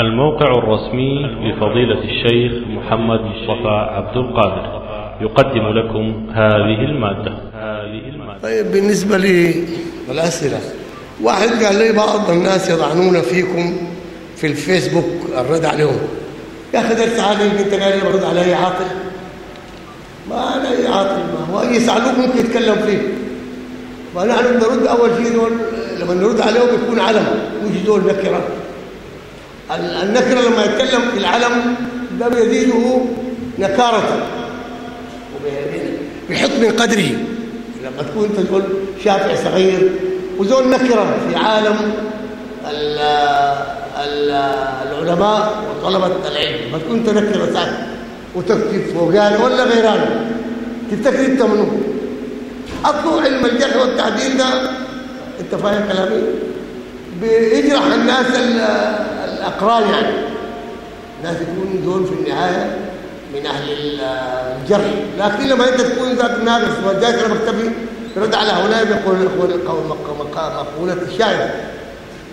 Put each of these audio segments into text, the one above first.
الموقع الرسمي لفضيلة الشيخ محمد مصطفى عبد القادر. يقدم لكم هذه المادة. هذه المادة طيب بالنسبة للأسئلة واحد قال لي بعض الناس يضعنون فيكم في الفيسبوك الرد عليهم. يا أخي درت علي أنت قال لي برد على أي عاطل. ما أنا أي عاطل ما هو أي سعلوك ممكن يتكلم فيه ونحن نرد أول شيء دول لما نرد عليهم يكون علم ويجي دول نكرة. النكرة لما يتكلم في العلم ده بيزيده نكارة. بيحط من قدره. لما تكون انت تقول شافع صغير وزول نكرة في عالم ال ال العلماء وطلبة العلم. ما تكون انت نكرة ساكت. وتكتب فوقان ولا غيران. تفتكر أنت منو؟ اطلع علم الجرح والتعديل ده. أنت فاهم كلامي؟ بيجرح الناس الأقران يعني. الناس يكون دول في النهاية من أهل الجرح. لكن لما أنت تكون ذاك ناقص وجاك المكتبي رد على هؤلاء يقول مقولة الشاعر.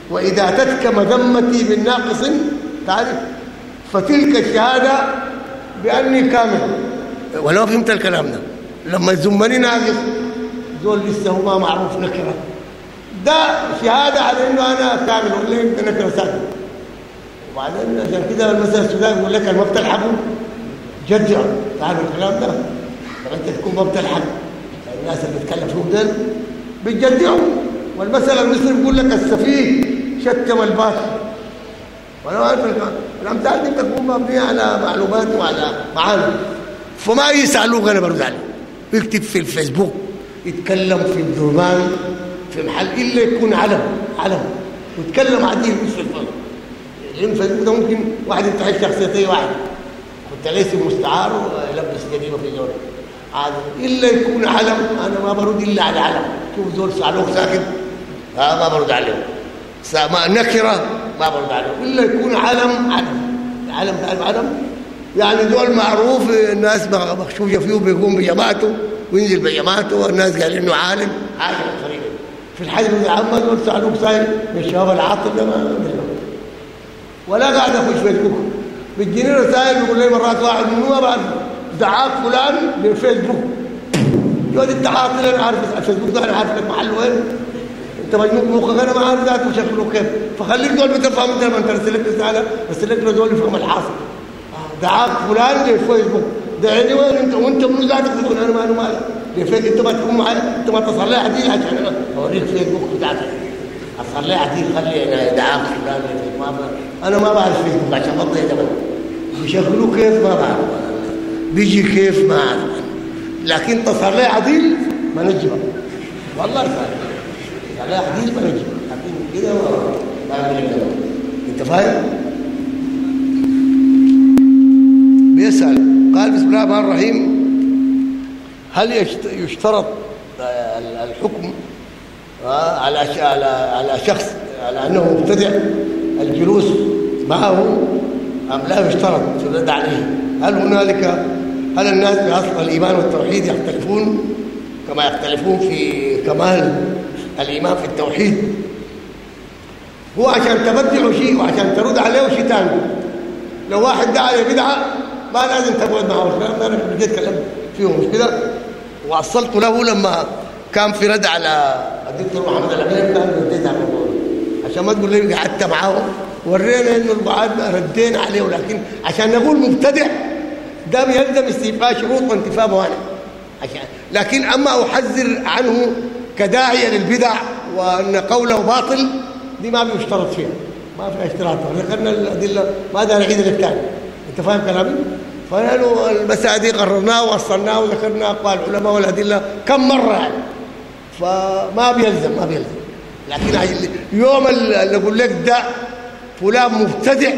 وإذا أتتك مذمتي بالناقص تعرف؟ فتلك الشهادة بأني كامل. ولو فهمت الكلام ده. لما يزمني ناقص زول لسه هو ما معروف نكرة. ده شهادة على إنه أنا كامل. ولا أنت نكرة ساكن وبعدين عشان كده المسألة السودان يقول لك ما بتلحقوا جدع تعرف الكلام ده. لما انت تكون ما بتلحق الناس اللي بتتكلم فيهم دول بتجدعوا. والمسألة المسلم يقول لك السفيه شتم الباشا وأنا عارف الأمثال دي بتكون مبنية على معلومات وعلى معاني. فما يسألوك أنا برد عليه يكتب في الفيسبوك يتكلم في الدرمان في محل إلا يكون علم. علم. ويتكلم عديل مش الفيسبوك لأن الفيسبوك ده ممكن واحد يفتح شخصيتين واحد. كنت ليس مستعار ولبس جريمه في جوله عاد إلا يكون علم. أنا ما برد إلا على علم. شوف زول سالوك ساكت. ما برد عليه. ما نكرة ما برد عليه. إلا يكون علم علم. علم تعرف علم. يعني دول معروف الناس مخشوشه فيه بيقوم بجماعته وينزل بجماعته والناس قال إنه عالم. عالم خريج في الحجر العامه دول سالوك سايل. من الشباب العاطل ده ما ولا قاعد أخش فيسبوك بتجيني رسائل بيقول لي مرات واحد من ما بعرف دعاك فلان بالفيسبوك يقول انت عاطل أنا عارف الفيسبوك ده أنا عارف لك محل وين. أنت مجنون مخك أنا ما عارف ذاته شكله كيف. فخليك دول بتفهم انت لما انت رسلت رسالة رسلت له دول يفهم الحاصل. دعاك فلان بالفيسبوك دعيني وين أنت؟ وأنت من ذاتك تقول أنا ما أنا مالك لفيك أنت ما تكون معايا أنت ما تصلي عديل عشان اوريك فيسبوك بتاعتك. أصلي عديل خلي أنا فلان ما أنا ما بعرف فيسبوك عشان ما تضيع بيشغلوه كيف؟ ما بعرف. بيجي كيف؟ ما أعرف. لكن تصلي عديل ما نجمة. والله تصلي عديل ما نجمة. لكن كده ما بعمل أنت فاهم؟ بيسأل. قال بسم الله الرحمن الرحيم هل يشترط الحكم على على على شخص على أنه مبتدع. الجلوس معه أم لا يشترط الرد عليه؟ هل هنالك هل الناس بأصل الإيمان والتوحيد يختلفون كما يختلفون في كمال الإيمان في التوحيد؟ هو عشان تبدعوا شيء وعشان ترد عليه شيء ثاني لو واحد دعا بدعة ما لازم تقعد معه. أنا بديت كلام فيهم مش كده. وصلت له لما كان في رد على الدكتور محمد الامين كان رديت على الموضوع عشان ما تقول لي قعدت معاه. ورينا إنه البعاد ردينا عليه ولكن عشان نقول مبتدع ده بيلزم استيفاء شروط وانتفاء موانع. عشان لكن أما أحذر عنه كداعية للبدع وأن قوله باطل دي ما بيشترط فيها. ما فيها اشتراط. ذكرنا الأدلة ما دار نعيد للثاني. أنت فاهم كلامي؟ فنحن المسائل دي قررناها ووصلناها وذكرنا أقوال العلماء والأدلة كم مرة يعني. فما بيلزم ما بيلزم. لكن يوم اللي أقول لك ده فلان مبتدع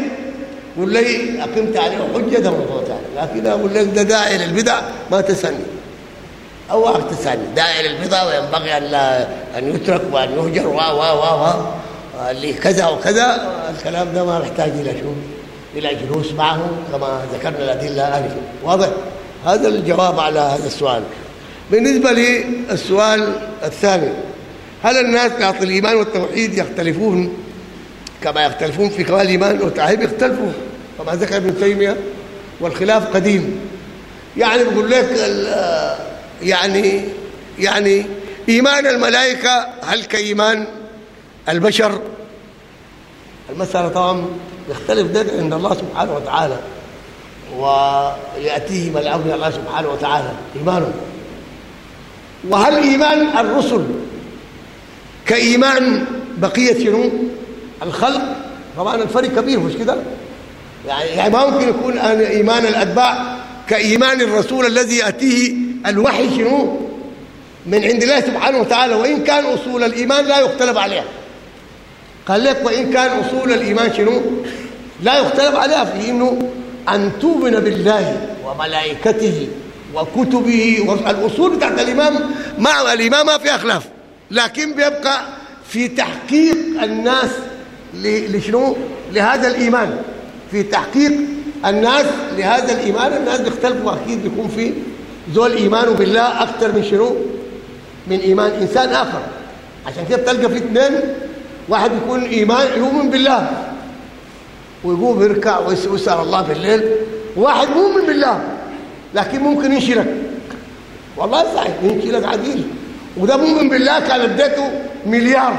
قول لي أقمت عليه حجة ده موضوع ثاني لكن أقول لك ده داعي للبدع ما تسني أو تسني داعي للبدع وينبغي أن أن يترك وأن يهجر و و و اللي كذا وكذا. الكلام ده ما محتاج إلى شو؟ إلى جلوس معه كما ذكرنا الأدلة واضح؟ هذا الجواب على هذا السؤال. بالنسبة للسؤال الثاني هل الناس بأصل الإيمان والتوحيد يختلفون كما يختلفون في كمال الإيمان؟ والتعهيب يختلفوا كما ذكر ابن تيمية والخلاف قديم. يعني بقول لك يعني يعني إيمان الملائكة هل كإيمان البشر؟ المسألة طبعا يختلف ده عند الله سبحانه وتعالى وياتيهم الامر من الله سبحانه وتعالى ايمانهم وهل إيمان الرسل كإيمان بقية شنو؟ الخلق؟ طبعا الفرق كبير مش كده؟ يعني يعني ما ممكن يكون إيمان الأتباع كإيمان الرسول الذي يأتيه الوحي شنو؟ من عند الله سبحانه وتعالى وإن كان أصول الإيمان لا يختلف عليها. قال لك وإن كان أصول الإيمان شنو؟ لا يختلف عليها في إنه أن تؤمن بالله وملائكته وكتبه والاصول بتاعت الإمام مع الإمام ما في خلاف لكن بيبقى في تحقيق الناس لشنو؟ لهذا الإيمان. في تحقيق الناس لهذا الإيمان. الناس بيختلفوا أكيد بيكون في ذول إيمانه بالله أكثر من شنو؟ من إيمان إنسان آخر. عشان كده بتلقى في اثنين واحد يكون ايمان يؤمن بالله ويقوم يركع ويسأل الله بالليل واحد مؤمن بالله. لكن ممكن ينشرك. والله صحيح ينشرك عديل. وده مؤمن بالله كان اديته مليار.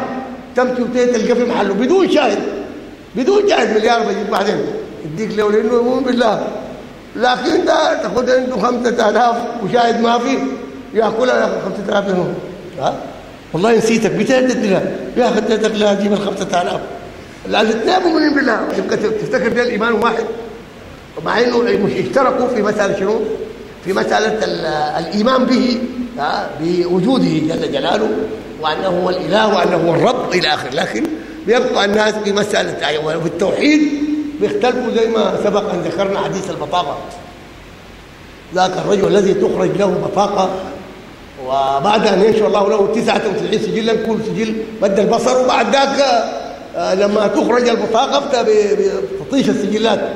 تمشي وتلقى في محله. بدون شاهد. بدون شاهد مليار بيجيب بعدين. يديك له لأنه مؤمن بالله. لكن ده تاخذ عنده 5000 وشاهد ما في يأكلها ياخذ 5000 منهم. ها؟ والله نسيتك. بتهدد لها يا أخي اديتك لا أجيب ال 5000 الاثنين مؤمنين بالله. تفتكر ده الايمان واحد؟ ومع إنه مش اشتركوا في مسألة شنو؟ في مسألة الإيمان به بوجوده جل جلاله وأنه هو الإله وأنه هو الرب إلى آخره. لكن بيبقى الناس في أيوه في التوحيد بيختلفوا زي ما سبق أن ذكرنا حديث البطاقة. ذاك الرجل الذي تخرج له بطاقة وبعد أن ينشر الله له 99 سجلا كل سجل مد البصر وبعد ذاك لما تخرج البطاقة بتطيش السجلات.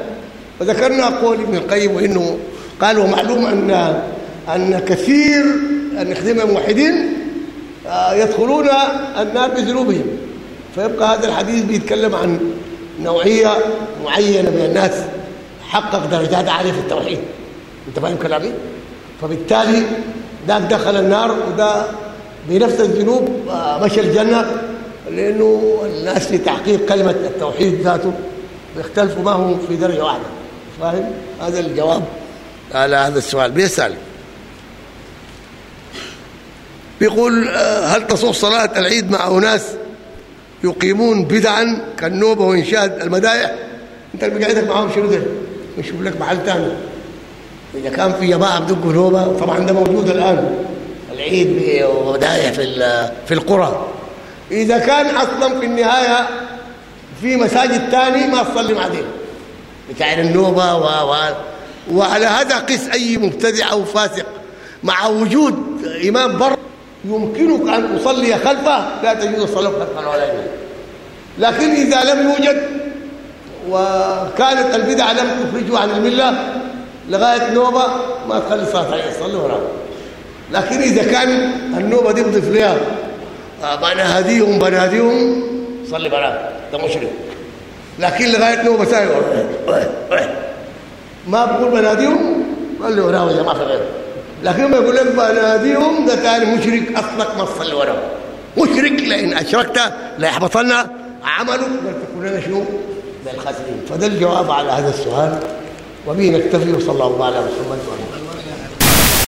وذكرنا قول ابن القيم وانه قال ومعلوم أن أن كثير أن خدمه الموحدين يدخلون النار بذنوبهم. فيبقى هذا الحديث بيتكلم عن نوعية معينة من الناس حقق درجات عالية في التوحيد. أنت فاهم كلامي؟ فبالتالي ذاك دخل النار وده بنفس الذنوب مشى الجنة لأنه الناس في تحقيق كلمة التوحيد ذاته بيختلفوا ما هم في درجة واحدة. فاهم؟ هذا الجواب. على هذا السؤال بيسأل. بيقول هل تصح صلاة العيد مع أناس يقيمون بدعا كالنوبة وإنشاد المدائح؟ أنت اللي قاعدك معاهم شنو ده؟ نشوف لك محل ثاني إذا كان في جماعة بدقوا نوبة طبعا ده موجود الآن. العيد ومدائح في في القرى. إذا كان أصلا في النهاية في مساجد ثاني ما تصلي مع دين بتاع النوبة و, و وعلى هذا قس أي مبتدع أو فاسق. مع وجود إمام بر يمكنك أن تصلي خلفه لا تجوز الصلاه خلفه ولا يجوز. لكن إذا لم يوجد وكانت البدعة لم تخرجه عن الملة لغاية نوبة ما تخلي عليه. يصلي وراه لكن إذا كان النوبة دي بضيف لها بناديهم بناديهم صلي براه ده مشرك. لكن لغاية نوبة سايق. ما بقول بناديهم؟ صلي وراه يا ما في غيره لكن ما يقول لك بناديهم ده ثاني مشرك اصلك ما تصلي وراه مشرك لأن أشركت لا يحبطن عملك. بل تكون لنا شنو؟ من الخاسرين. فده الجواب على هذا السؤال. وبه نكتفي وصلى الله على محمد وعلى آله.